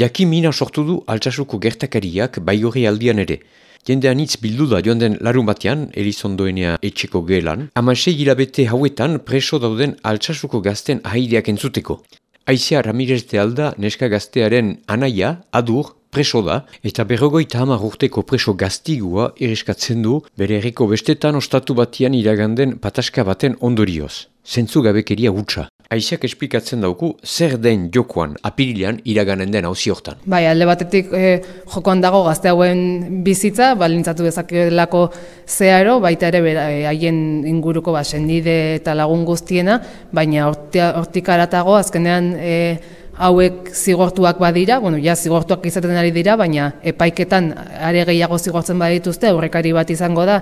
Jaki mina sortu du altsasuko gertakariak baigorri aldian ere. Jendean hitz bildu da joan den larun batean, Elizondoenea etxeko gelan, amasei hilabete hauetan preso dauden altsasuko gazten ahaideak entzuteko. Ramirez de Alda neska gaztearen anaia, adur, preso da, eta berrogoita hamar urteko preso gaztigua iriskatzen du bere erriko bestetan ostatu batian iraganden pataska baten ondorioz. Zentzu gabekeria gutxa. Aiziak esplikatzen dauku zer den jokoan apirilean iraganen den hauzi hortan. Bai, alde batetik e, jokoan dago gazte hauen bizitza, balintzatu dezakelako zeharo, baita ere eh, haien inguruko ba, sendide eta lagun guztiena, baina hortik aratago azkenean e, hauek zigortuak badira, bueno, ja zigortuak izaten ari dira, baina epaiketan are gehiago zigortzen badituzte, aurrekari bat izango da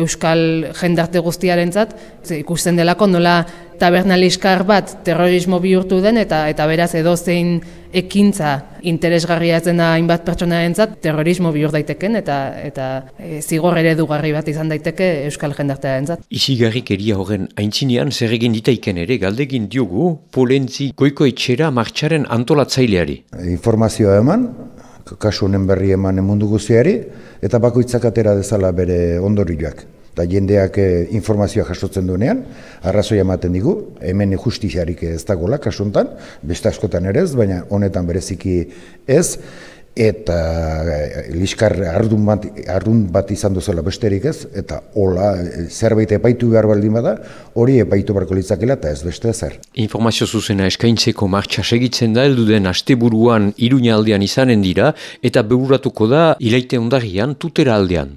Euskal jendarte guztiarentzat, ikusten delako nola tabernaliskar bat terrorismo bihurtu den eta eta beraz edozein ekintza interesgarria ez dena hainbat pertsonarentzat terrorismo bihur daiteken eta eta e, zigor eredugarri bat izan daiteke euskal jendartearentzat. Isigarrikeria horren aintzinean zer egin ditaiken ere galdegin diogu polentzi goiko etxera martxaren antolatzaileari. Informazioa eman, kasu honen berri eman mundu guztiari eta bakoitzak atera dezala bere ondorioak eta jendeak eh, informazioa jasotzen duenean, arrazoia ematen digu, hemen justiziarik ez dagoela kasuntan, beste askotan ere ez, baina honetan bereziki ez, eta e, liskar ardun bat, ardun bat izan duzela besterik ez, eta hola eh, zerbait epaitu behar baldin bada, hori epaitu barko litzakela eta ez beste zer. Informazio zuzena eskaintzeko martxa segitzen da, heldu den asteburuan iruña aldean izanen dira, eta beguratuko da ilaite ondarian tutera aldean.